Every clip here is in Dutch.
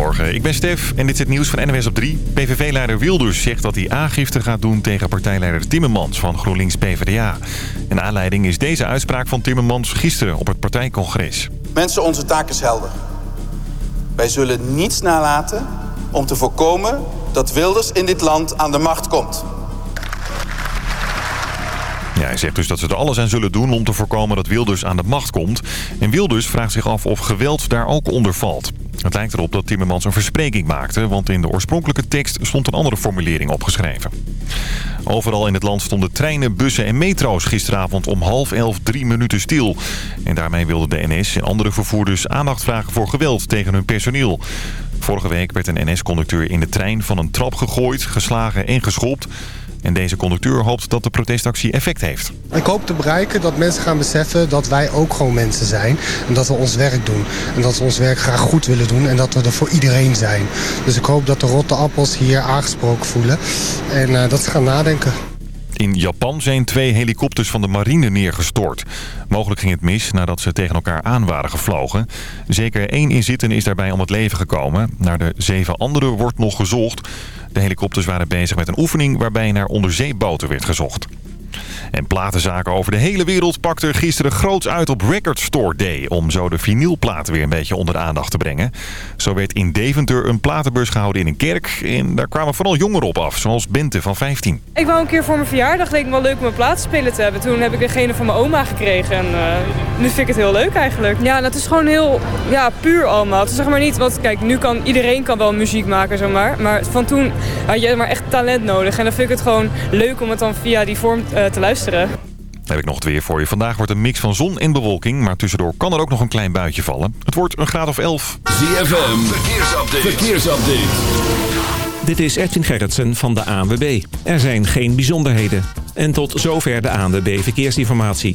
Goedemorgen, ik ben Stef en dit is het nieuws van NWS op 3. PVV-leider Wilders zegt dat hij aangifte gaat doen tegen partijleider Timmermans van GroenLinks PvdA. En aanleiding is deze uitspraak van Timmermans gisteren op het partijcongres. Mensen, onze taak is helder. Wij zullen niets nalaten om te voorkomen dat Wilders in dit land aan de macht komt. Hij zegt dus dat ze er alles aan zullen doen om te voorkomen dat Wilders aan de macht komt. En Wilders vraagt zich af of geweld daar ook onder valt. Het lijkt erop dat Timmermans een verspreking maakte... want in de oorspronkelijke tekst stond een andere formulering opgeschreven. Overal in het land stonden treinen, bussen en metro's gisteravond om half elf drie minuten stil. En daarmee wilden de NS en andere vervoerders aandacht vragen voor geweld tegen hun personeel. Vorige week werd een NS-conducteur in de trein van een trap gegooid, geslagen en geschopt... En deze conducteur hoopt dat de protestactie effect heeft. Ik hoop te bereiken dat mensen gaan beseffen dat wij ook gewoon mensen zijn. En dat we ons werk doen. En dat we ons werk graag goed willen doen. En dat we er voor iedereen zijn. Dus ik hoop dat de rotte appels hier aangesproken voelen. En uh, dat ze gaan nadenken. In Japan zijn twee helikopters van de marine neergestort. Mogelijk ging het mis nadat ze tegen elkaar aan waren gevlogen. Zeker één inzittende is daarbij om het leven gekomen. Naar de zeven anderen wordt nog gezocht. De helikopters waren bezig met een oefening waarbij naar onderzeeboten werd gezocht. En platenzaken over de hele wereld pakten gisteren groots uit op Record Store Day... om zo de vinylplaten weer een beetje onder de aandacht te brengen. Zo werd in Deventer een platenbeurs gehouden in een kerk... en daar kwamen vooral jongeren op af, zoals Bente van 15. Ik wou een keer voor mijn verjaardag, leek me wel leuk om een platenspelen te hebben. Toen heb ik degene van mijn oma gekregen en uh, nu vind ik het heel leuk eigenlijk. Ja, dat is gewoon heel ja, puur allemaal. Het is zeg maar niet, want kijk, nu kan iedereen kan wel muziek maken zomaar. Maar van toen had je maar echt talent nodig. En dan vind ik het gewoon leuk om het dan via die vorm uh, te luisteren. Dan heb ik nog het weer voor je. Vandaag wordt een mix van zon en bewolking, maar tussendoor kan er ook nog een klein buitje vallen. Het wordt een graad of 11. ZFM, verkeersupdate. verkeersupdate. Dit is Edwin Gerritsen van de ANWB. Er zijn geen bijzonderheden. En tot zover de ANWB Verkeersinformatie.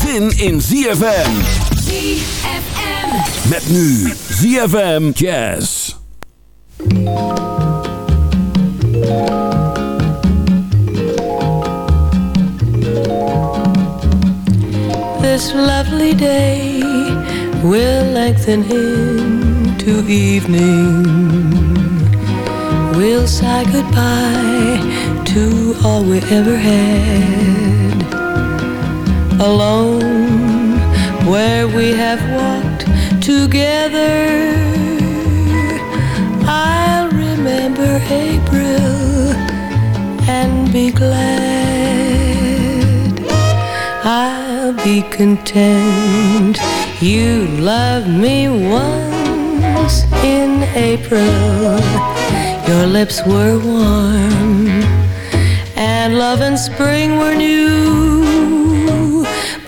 zin in ZFM. ZFM. Met nu ZFM Jazz. This lovely day will lengthen into evening. We'll say goodbye to all we ever had. Alone, where we have walked together, I'll remember April and be glad. I'll be content. You loved me once in April. Your lips were warm and love and spring were new.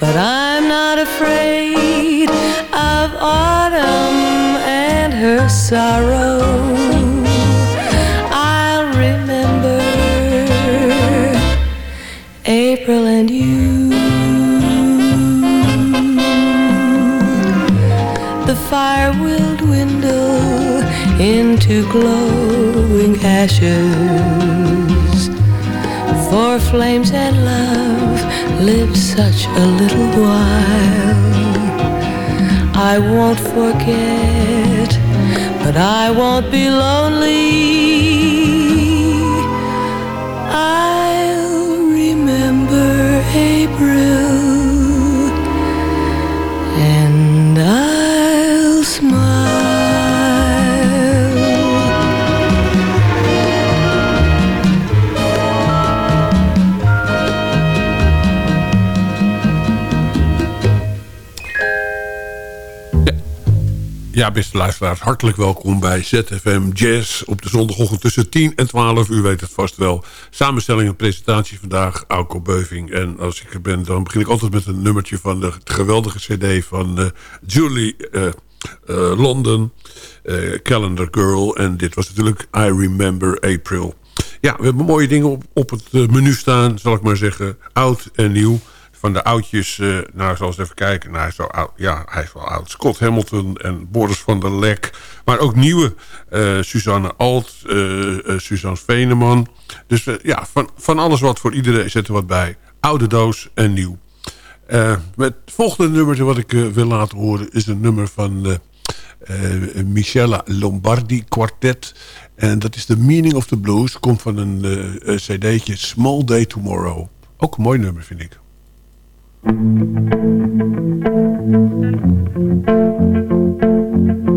But I'm not afraid of autumn and her sorrow. I'll remember April and you. The fire will dwindle into glowing ashes. For flames and love live such a little while. I won't forget, but I won't be lonely. I'll remember April Ja, beste luisteraars, hartelijk welkom bij ZFM Jazz... op de zondagochtend tussen 10 en 12, u weet het vast wel. Samenstelling en presentatie vandaag, Auko Beuving. En als ik er ben, dan begin ik altijd met een nummertje... van de geweldige cd van uh, Julie uh, uh, London, Calendar Girl. En dit was natuurlijk I Remember April. Ja, we hebben mooie dingen op, op het menu staan, zal ik maar zeggen. Oud en nieuw van de oudjes, uh, nou, zoals even kijken. Nou, hij is. Ja, hij is wel oud. Scott Hamilton en Boris van der Lek. Maar ook nieuwe. Uh, Suzanne Alt, uh, Suzanne Veneman. Dus ja, van, van alles wat voor iedereen zit er wat bij. Oude doos en nieuw. het volgende nummer wat ik wil laten horen... is een nummer van Michela Lombardi Quartet. En dat is The Meaning of the Blues. Komt van een cd'tje Small Day Tomorrow. Ook een mooi nummer, vind ik. Thank you.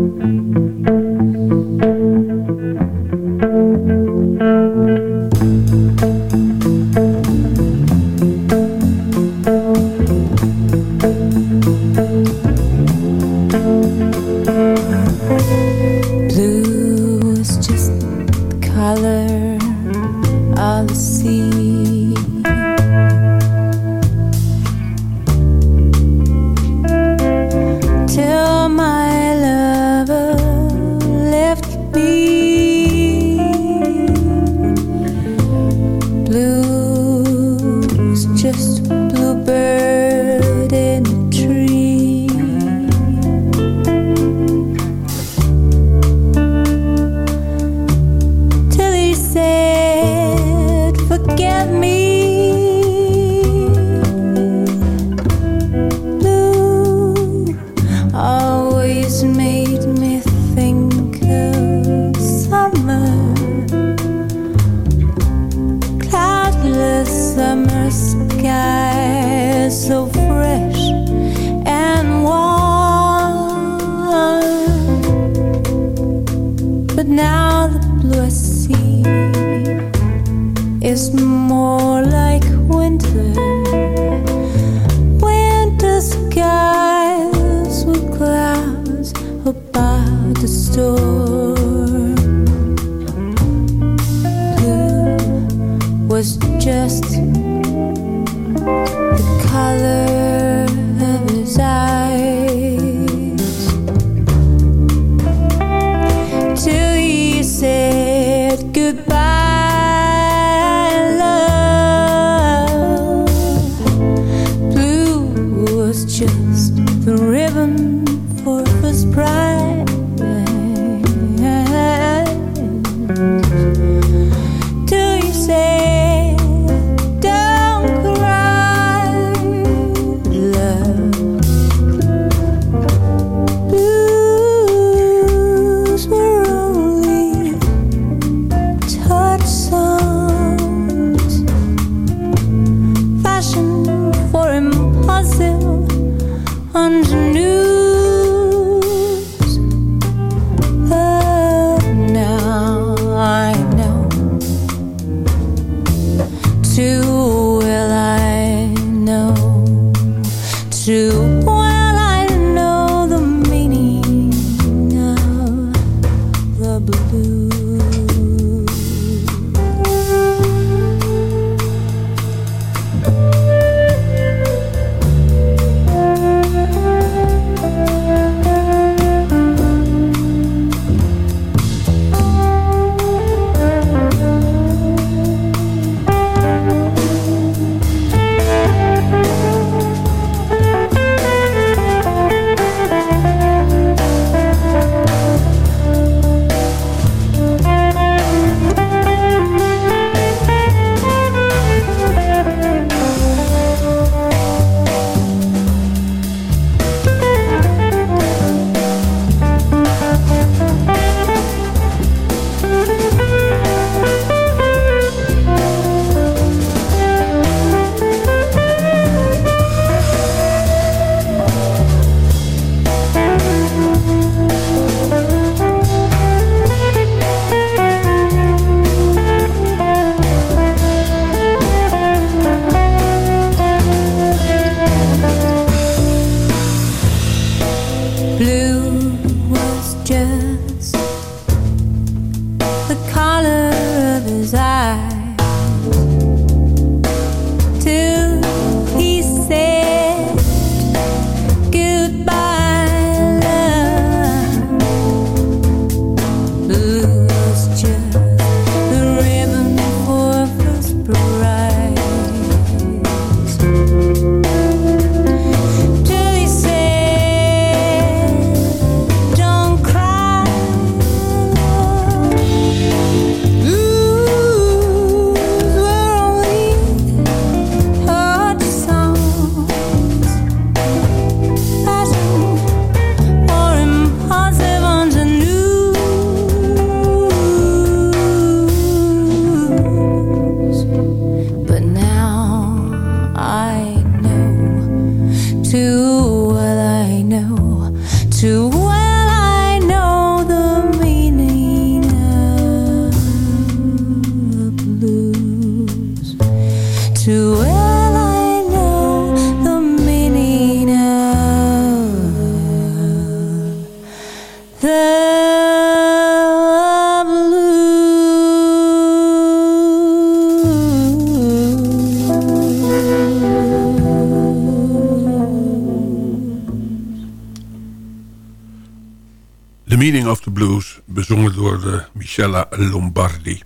The Meaning of the Blues, bezongen door de Michela Lombardi.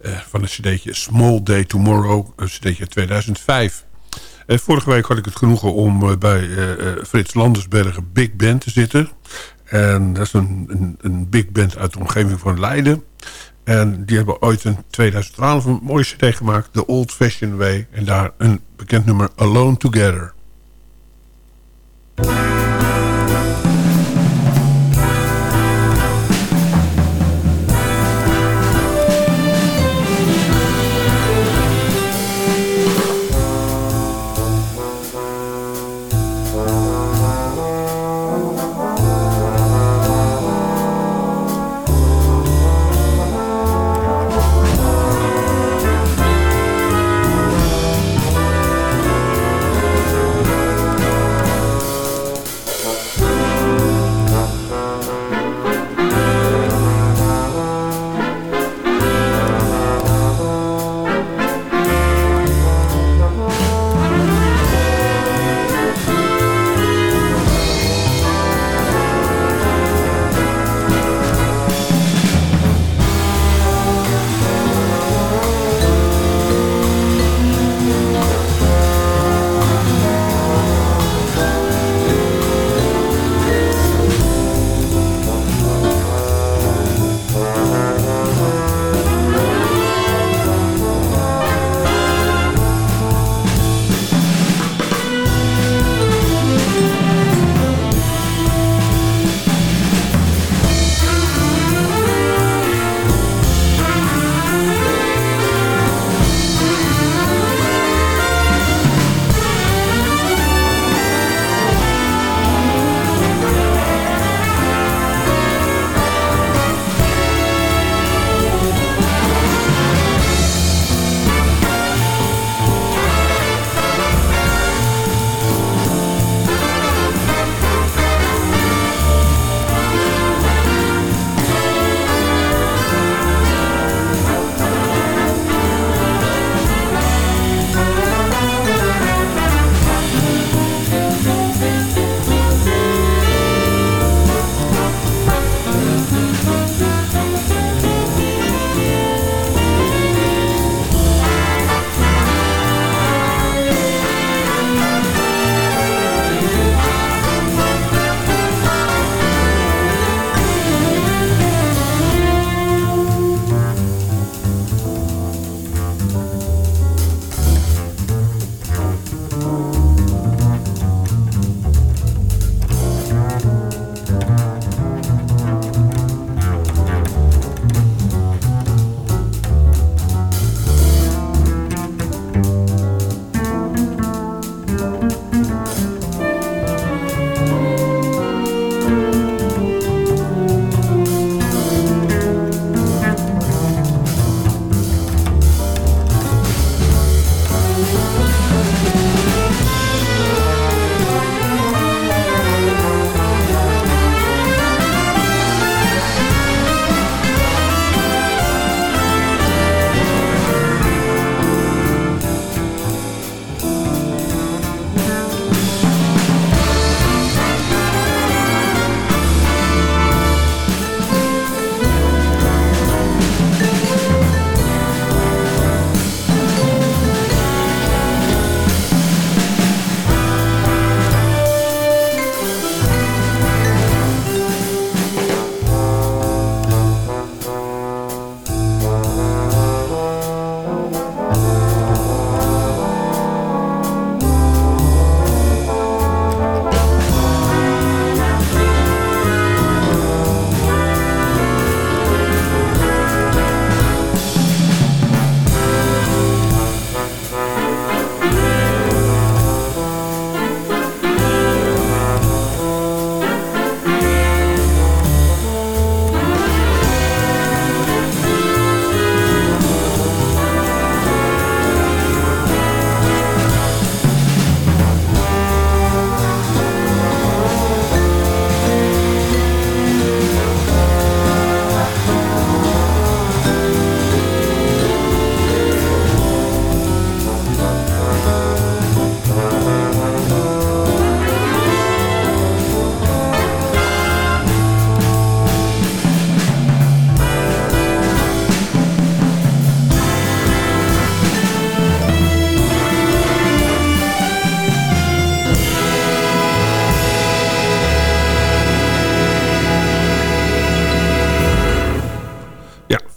Eh, van het cd'tje Small Day Tomorrow, een cd'tje 2005. Eh, vorige week had ik het genoegen om eh, bij eh, eh, Frits Landersbergen Big Band te zitten. En dat is een, een, een big band uit de omgeving van Leiden. En die hebben ooit in 2012 een mooie cd gemaakt, The Old Fashioned Way. En daar een bekend nummer, Alone Together.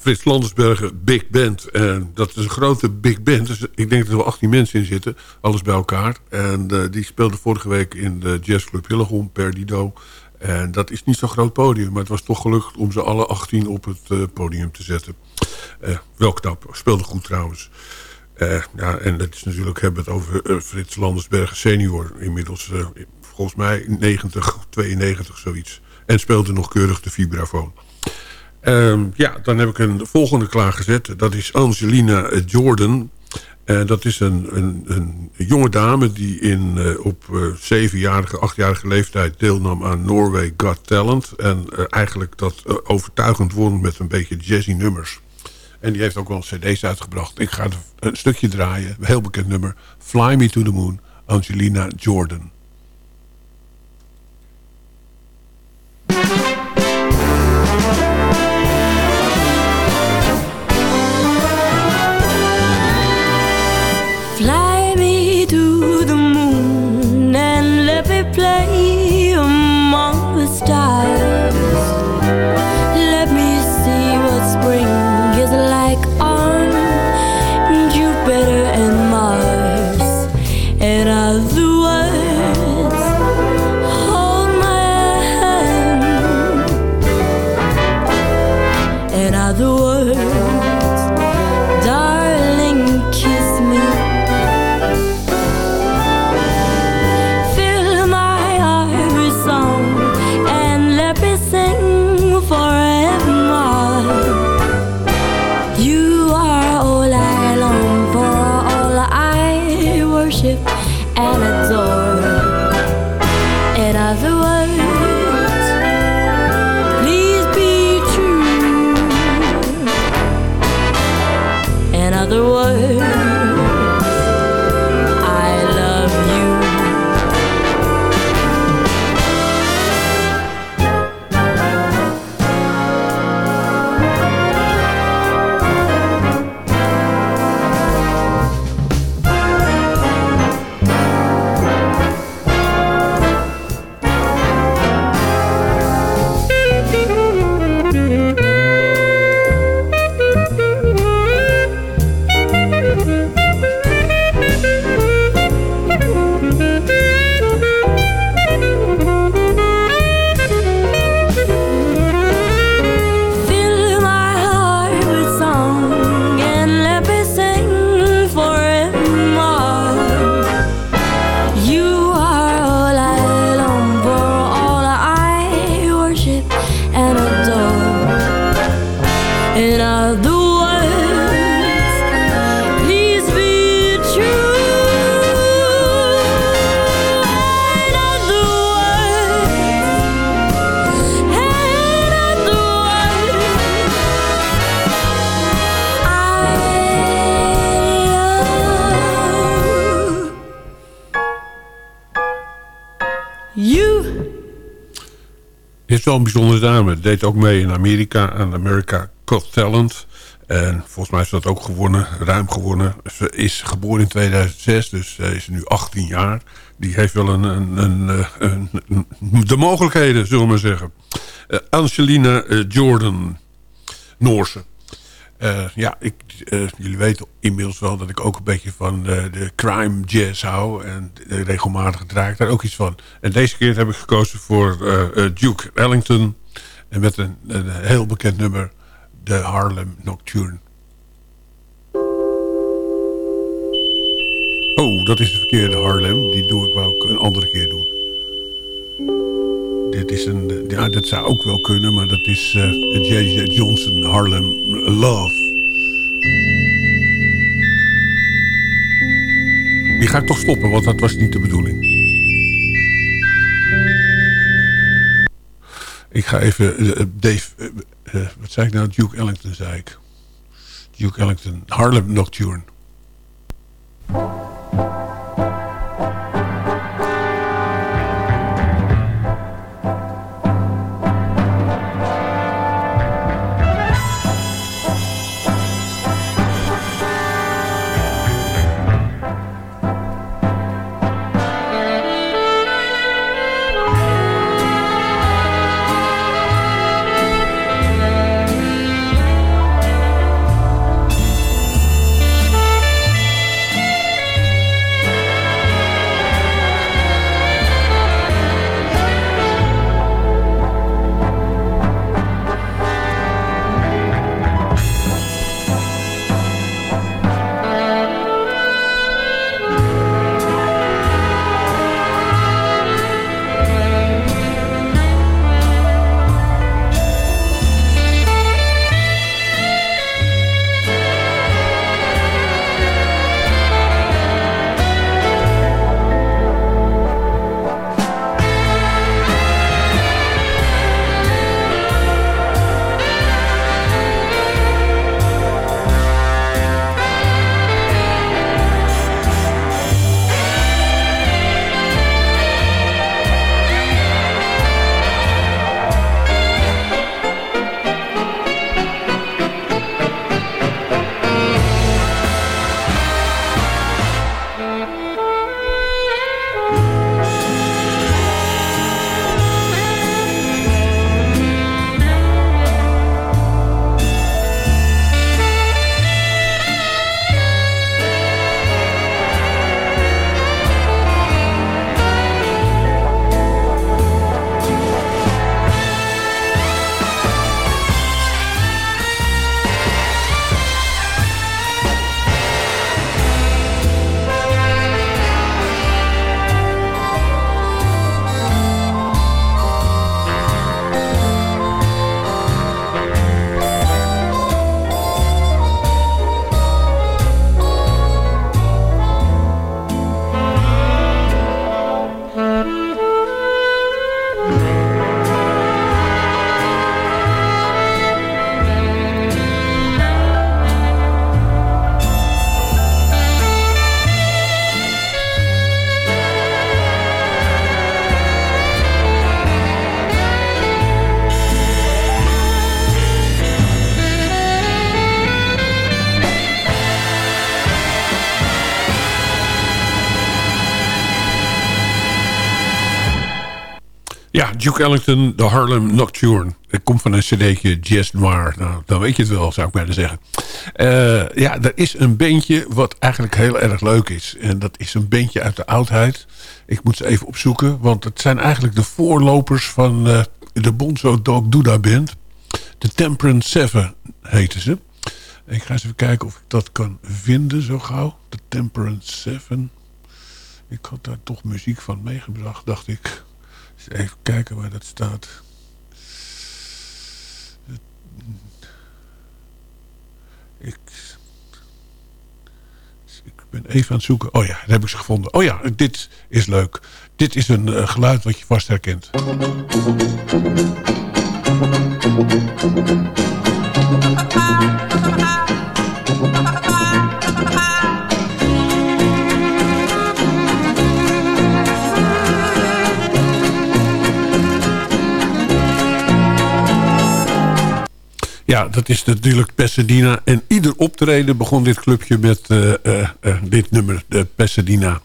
Frits Landersbergen Big Band. En dat is een grote big band. Dus ik denk dat er wel 18 mensen in zitten. Alles bij elkaar. En eh, die speelde vorige week in de jazzclub Hillegom, Perdido. En dat is niet zo'n groot podium. Maar het was toch gelukt om ze alle 18 op het eh, podium te zetten. Uh, wel knap. Speelde goed trouwens. ja, en dat is natuurlijk, hebben het over Frits Landersbergen senior. Inmiddels volgens mij 90, 92 zoiets. En speelde nog keurig de vibrafoon. Uh, ja, dan heb ik een volgende klaargezet. Dat is Angelina Jordan. Uh, dat is een, een, een, jonge dame die in, uh, op uh, zevenjarige, achtjarige leeftijd deelnam aan Norway Got Talent. En eigenlijk dat overtuigend won met een beetje jazzy nummers. En die heeft ook wel cd's uitgebracht. Ik ga een stukje draaien, een heel bekend nummer. Fly Me to the Moon, Angelina Jordan. Bijzondere dame. Deed ook mee in Amerika aan America Got Talent. En volgens mij is dat ook gewonnen, ruim gewonnen. Ze is geboren in 2006, dus ze is nu 18 jaar. Die heeft wel een, een, een, een de mogelijkheden, zullen we maar zeggen. Uh, Angelina uh, Jordan, Noorse. Ja, ik, uh, jullie weten inmiddels wel dat ik ook een beetje van uh, de crime jazz hou. En regelmatig draai ik daar ook iets van. En deze keer heb ik gekozen voor Duke Ellington. En met een, een, heel bekend nummer, de Harlem Nocturne. Oh, dat is de verkeerde Harlem. Die doe ik wel een andere keer doen. Dit is een, ja, dat zou ook wel kunnen, maar dat is uh, J.J. Johnson Harlem Love. Die ga ik toch stoppen, want dat was niet de bedoeling. Ik ga even uh, Dave, uh, wat zei ik nou? Duke Ellington zei ik. Duke Ellington, Harlem Nocturne. Duke Ellington, de Harlem Nocturne. Het komt van een cd'tje Jazz Noir. Nou, dan weet je het wel, zou ik bijna zeggen. Uh, ja, er is een bandje wat eigenlijk heel erg leuk is. En dat is een bandje uit de oudheid. Ik moet ze even opzoeken, want het zijn eigenlijk de voorlopers van uh, de Bonzo Dog Duda Band. De Temperance Seven heten ze. Ik ga eens even kijken of ik dat kan vinden zo gauw. De Temperance Seven. Ik had daar toch muziek van meegebracht, dacht ik. Even kijken waar dat staat. Ik, ik ben even aan het zoeken. Oh ja, daar heb ik ze gevonden. Oh ja, dit is leuk. Dit is een uh, geluid wat je vast herkent. Ja, dat is natuurlijk Pasadena. En ieder optreden begon dit clubje met uh, uh, uh, dit nummer, de Pasadena.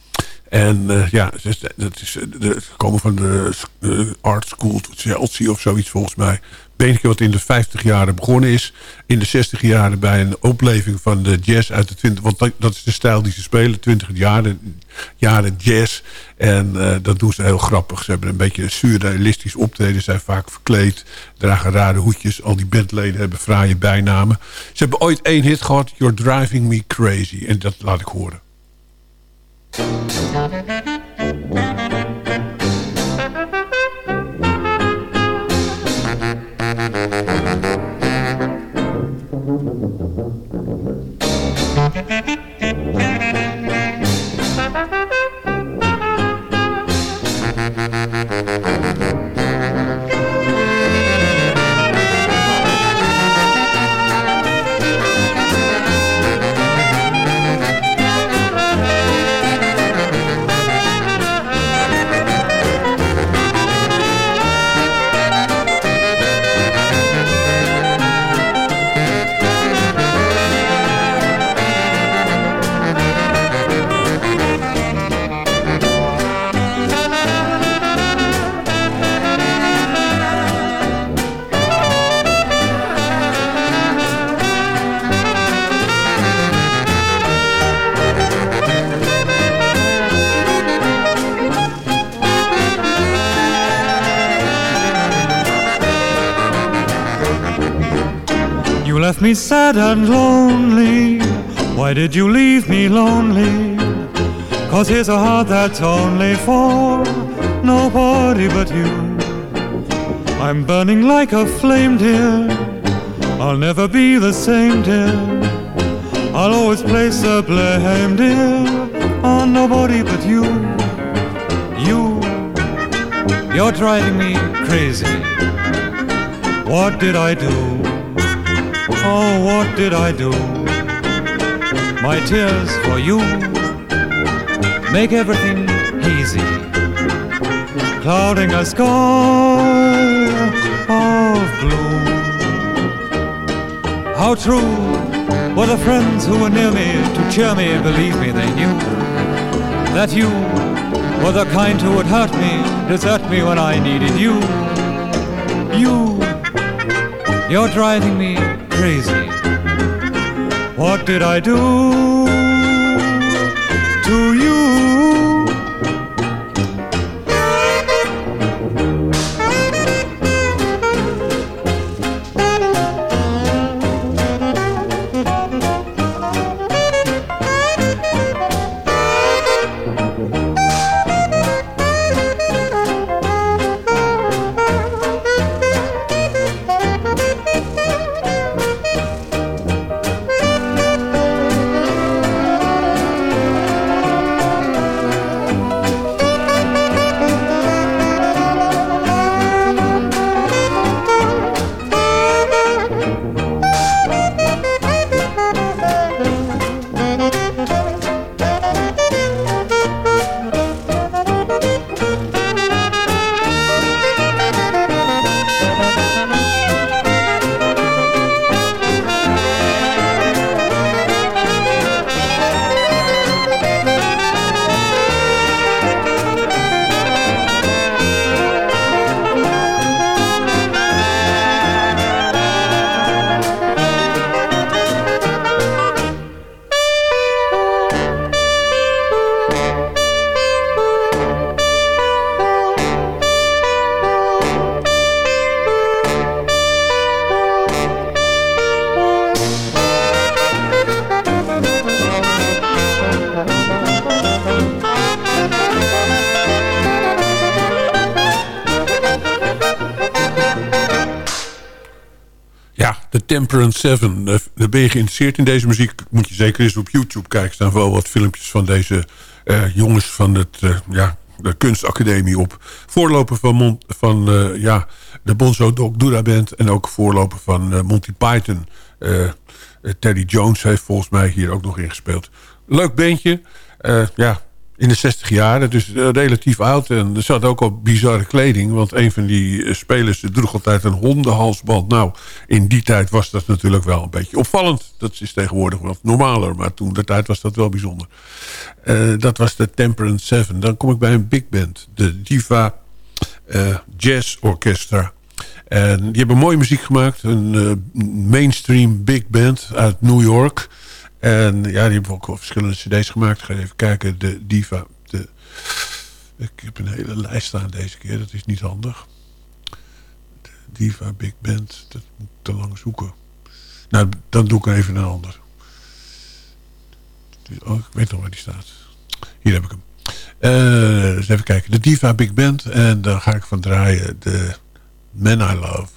En ja, dat is, de, komen van de Art School Chelsea of zoiets volgens mij. Beentje wat in de 50 jaren begonnen is. In de 60 jaren bij een opleving van de jazz uit de 20... Want dat is de stijl die ze spelen, 20 jaren, jaren jazz. En uh, dat doen ze heel grappig. Ze hebben een beetje surrealistisch optreden. zijn vaak verkleed, dragen rare hoedjes. Al die bandleden hebben fraaie bijnamen. Ze hebben ooit één hit gehad, You're Driving Me Crazy. En dat laat ik horen. Me sad and lonely. Why did you leave me lonely? Cause here's a heart that's only for nobody but you. I'm burning like a flame, dear. I'll never be the same, dear. I'll always place the blame, dear, on nobody but you. You, you're driving me crazy. What did I do? Oh, what did I do? My tears for you make everything hazy, clouding a sky of blue. How true were the friends who were near me to cheer me, believe me, they knew that you were the kind who would hurt me, desert me when I needed you. You, you're driving me crazy. What did I do Temperance Seven. Uh, dan ben je geïnteresseerd in deze muziek. Moet je zeker eens op YouTube kijken. Staan wel wat filmpjes van deze uh, jongens van het, uh, ja, de kunstacademie op. Voorloper van, Mon van ja, de Bonzo Dog Dura Band. En ook voorloper van Monty Python. Teddy Jones heeft volgens mij hier ook nog ingespeeld. Leuk bandje. ja, in de 60 jaar, dus relatief oud. En er zat ook al bizarre kleding. Want een van die eh, spelers droeg altijd een hondenhalsband. Nou, in die tijd was dat natuurlijk wel een beetje opvallend. Dat is tegenwoordig wat normaler. Maar toen de tijd was dat wel bijzonder. Uh, dat was de Temperance Seven. Dan kom ik bij een big band. De Diva Jazz Orchestra. En die hebben mooie muziek gemaakt. Een mainstream big band uit New York... En ja, die hebben ook wel verschillende cd's gemaakt. ga even kijken. De Diva. De, ik heb een hele lijst staan deze keer. Dat is niet handig. De Diva Big Band. Dat moet ik te lang zoeken. Nou, dan doe ik even een ander. Oh, ik weet nog waar die staat. Hier heb ik hem. Uh, even kijken. De Diva Big Band. En dan ga ik van draaien. De Man I Love.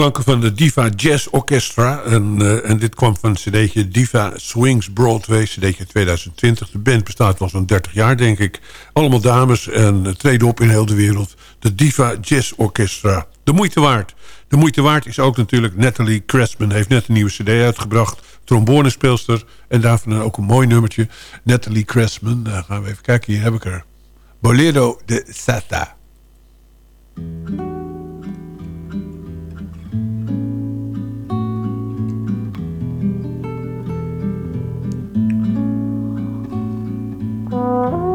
Klanken van de Diva Jazz Orchestra. En, eh, en dit kwam van het cd'tje Diva Swings Broadway, cd'tje 2020. De band bestaat al zo'n 30 jaar, denk ik. Allemaal dames en uh, treden op in heel de wereld. De Diva Jazz Orchestra. De moeite waard. De moeite waard is ook natuurlijk Natalie Cressman. Heeft net een nieuwe cd uitgebracht. Trombonespeelster. En daarvan ook een mooi nummertje. Natalie Cressman. Dan gaan we even kijken. Hier heb ik er. Bolero de Sata. Oh.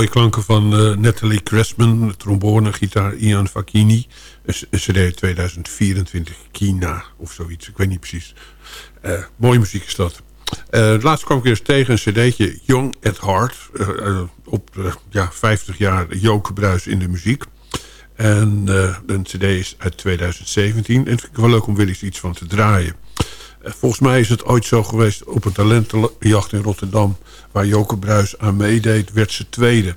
Mooie klanken van uh, Natalie Cressman, trombone, gitaar Ian Facchini. Cd 2024, Kina of zoiets, ik weet niet precies. Uh, mooie muziek is dat. Uh, laatst kwam ik eens tegen een cd'tje Young at Heart. op ja, 50 jaar Joke Bruis in de muziek. En een cd is uit 2017. En het vind ik wel leuk om weer eens iets van te draaien. Volgens mij is het ooit zo geweest op een talentenjacht in Rotterdam waar Joke Bruis aan meedeed, werd ze tweede.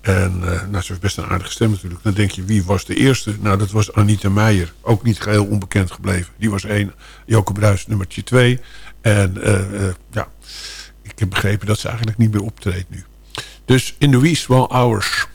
En uh, nou, ze was best een aardige stem natuurlijk. Dan denk je, wie was de eerste? Nou, dat was Anita Meijer. Ook niet geheel onbekend gebleven. Die was één. Joke Bruis nummertje twee. En uh, ja, ik heb begrepen dat ze eigenlijk niet meer optreedt nu. Dus in the wee small hours...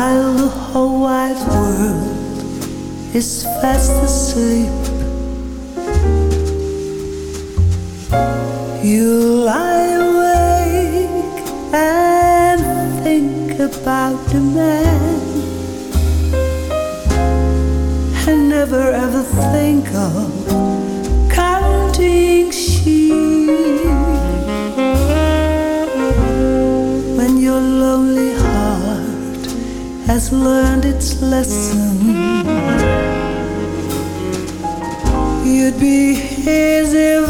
while the whole wide world is fast asleep, you lie awake and think about the man and never ever think of counting sheep has learned its lesson. You'd be his if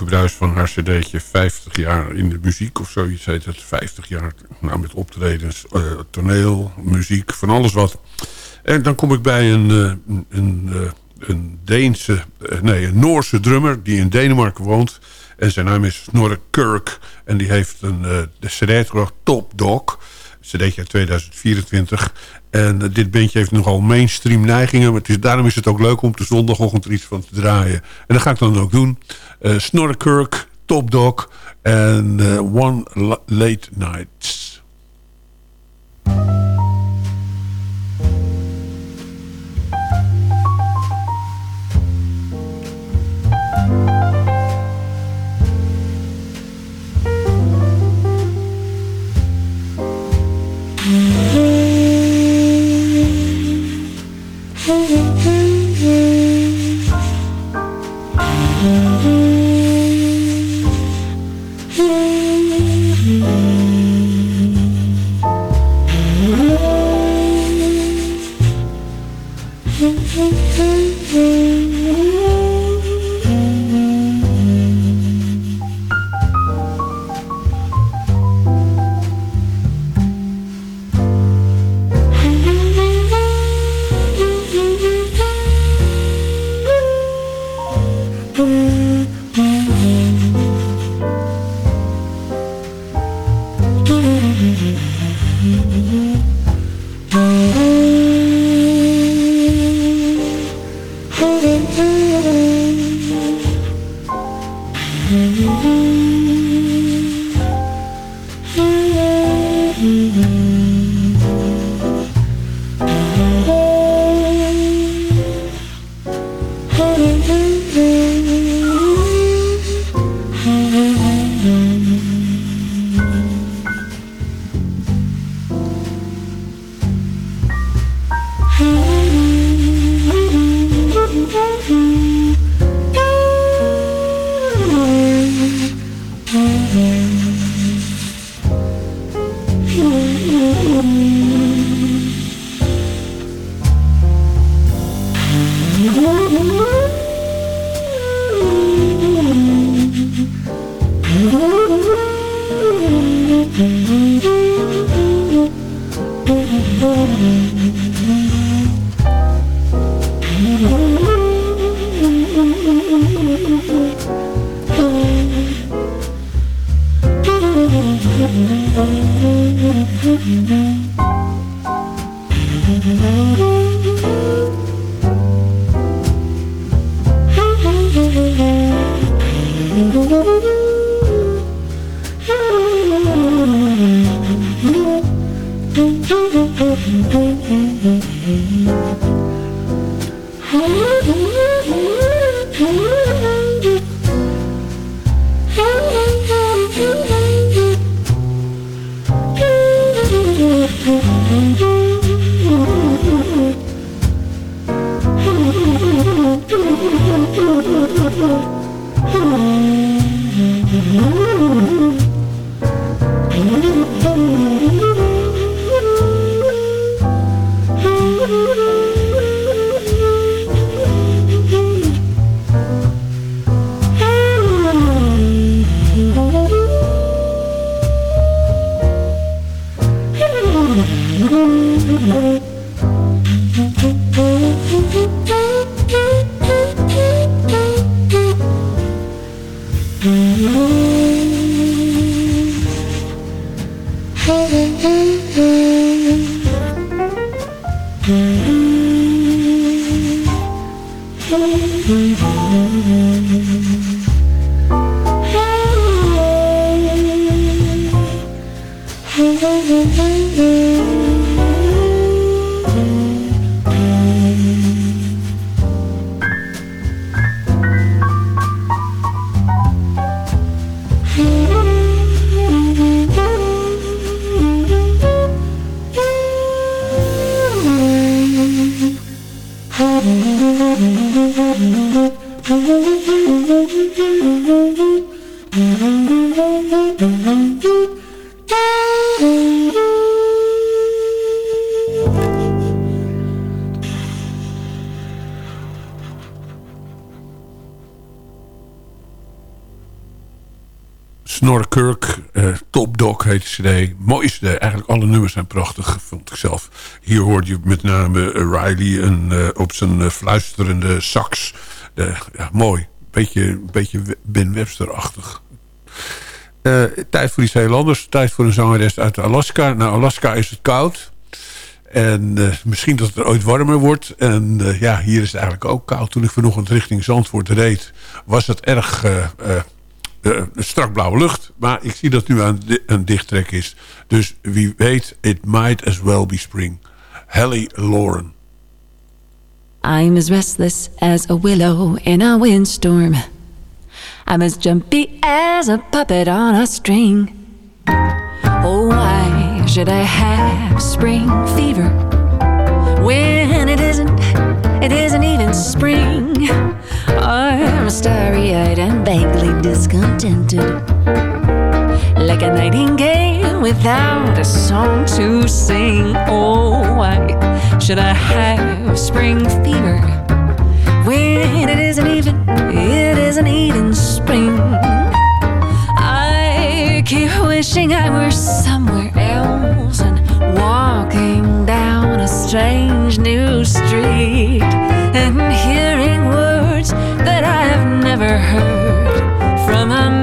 Joke Bruis van haar cd'tje 50 jaar in de muziek of zoiets heet het. 50 jaar nou, met optredens, eh, toneel, muziek, van alles wat. En dan kom ik bij een, eh, een, eh, een Deense, nee, een Noorse drummer die in Denemarken woont. En zijn naam is Snorre Kirk. En die heeft een, de cd gebracht, Top Dog. cd'tje uit 2024. En dit bandje heeft nogal mainstream neigingen. Maar is, daarom is het ook leuk om de zondagochtend iets van te draaien. En dat ga ik dan ook doen. Uh, Snorrekirk, Top Dog en uh, One Late Nights. Cd. Mooie cd. Eigenlijk alle nummers zijn prachtig, vond ik zelf. Hier hoorde je met name Riley een, uh, op zijn uh, fluisterende sax. ja, mooi. Beetje, beetje Ben Webster-achtig. Uh, tijd voor iets heel anders. Tijd voor een zangeres uit Alaska. Nou, Alaska is het koud. En eh, misschien dat het ooit warmer wordt. En eh, ja, hier is het eigenlijk ook koud. Toen ik vanochtend richting Zandvoort reed... was het erg eh, strak blauwe lucht. Maar ik zie dat nu aan een dichttrek is. Dus wie weet, it might as well be spring. Hallie Lauren. I'm as restless as a willow in a windstorm. I'm as jumpy as a puppet on a string. Oh, why should I have spring fever when it isn't? It isn't even spring. I'm starry eyed and vaguely discontented. Like a nightingale without a song to sing. Oh, why should I have spring fever when it isn't even, it isn't even spring? I keep wishing I were somewhere else and walking down a strange new street and hearing never heard from a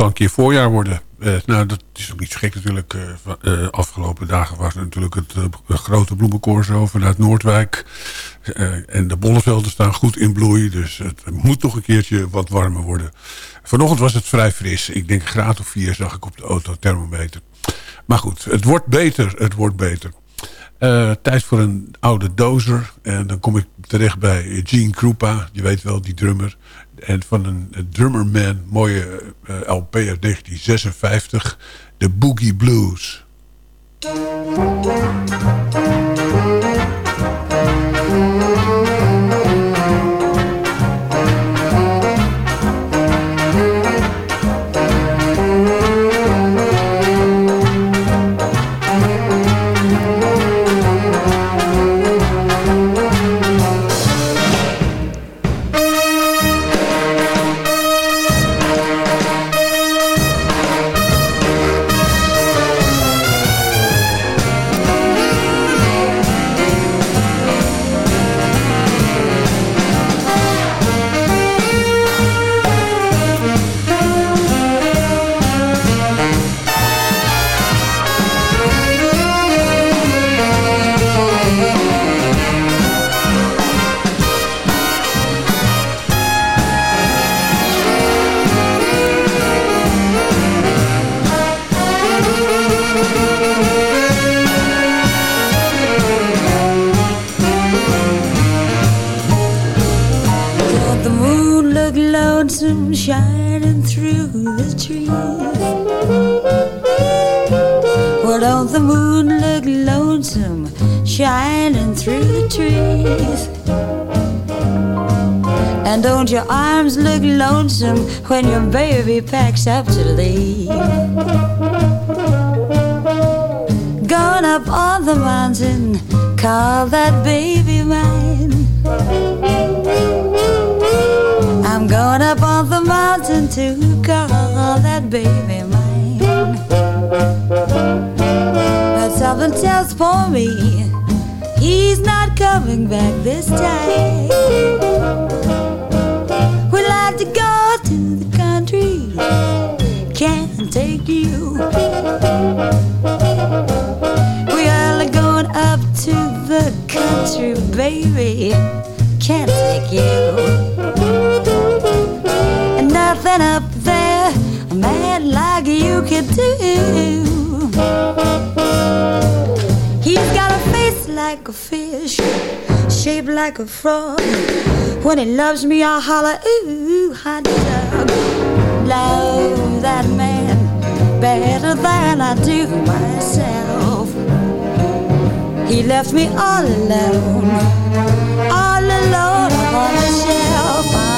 zal een keer voorjaar worden. Eh, nou, dat is ook niet zo gek natuurlijk. Eh, eh, afgelopen dagen was natuurlijk het eh, grote bloemencorso vanuit Noordwijk. En de bollevelden staan goed in bloei. Dus het moet toch een keertje wat warmer worden. Vanochtend was het vrij fris. Ik denk graad of vier zag ik op de autothermometer. Maar goed, het wordt beter. Het wordt beter. Tijd voor een oude dozer. En dan kom ik terecht bij Gene Krupa. Je weet wel, die drummer. En van een, drummerman. Mooie eh, LP uit 1956. De Boogie Blues. Your arms look lonesome when your baby packs up to leave? Gone up on the mountain, call that baby mine. I'm going up on the mountain to call that baby mine. But something tells for me he's not coming back this time. Baby, can't take you. And nothing up there a man like you can do. He's got a face like a fish, shaped like a frog. When he loves me, I holler, ooh, hot dog. Love that man better than I do myself. He left me all alone, all alone on the shelf,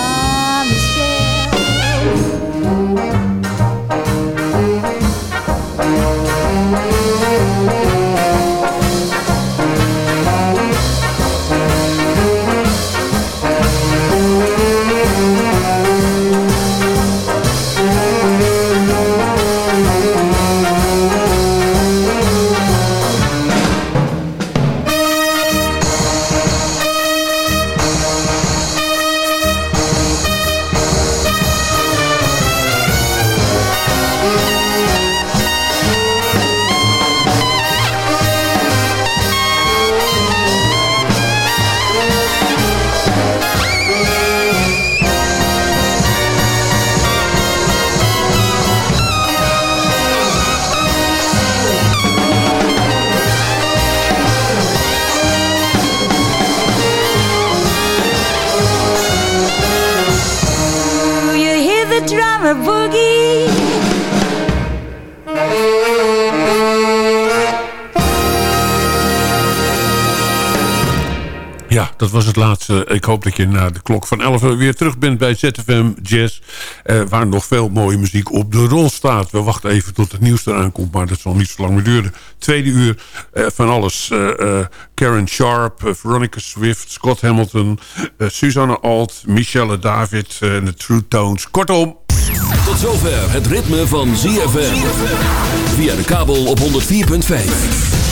Ik hoop dat je na de klok van 11 uur weer terug bent bij ZFM Jazz. eh, waar nog veel mooie muziek op de rol staat. We wachten even tot het nieuws eraan komt, maar dat zal niet zo lang meer duren. Tweede uur eh, van alles. eh, Karen Sharp, Veronica Swift, Scott Hamilton, Susanne Alt, Michelle David de True Tones. Kortom, Tot zover het ritme van ZFM. Via de kabel op 104.5.